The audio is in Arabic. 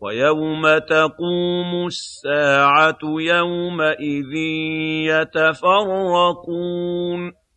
وَيَوْمَ تَقُومُ السَّاعَةُ يَوْمَئِذٍ يَتَفَرَّقُونَ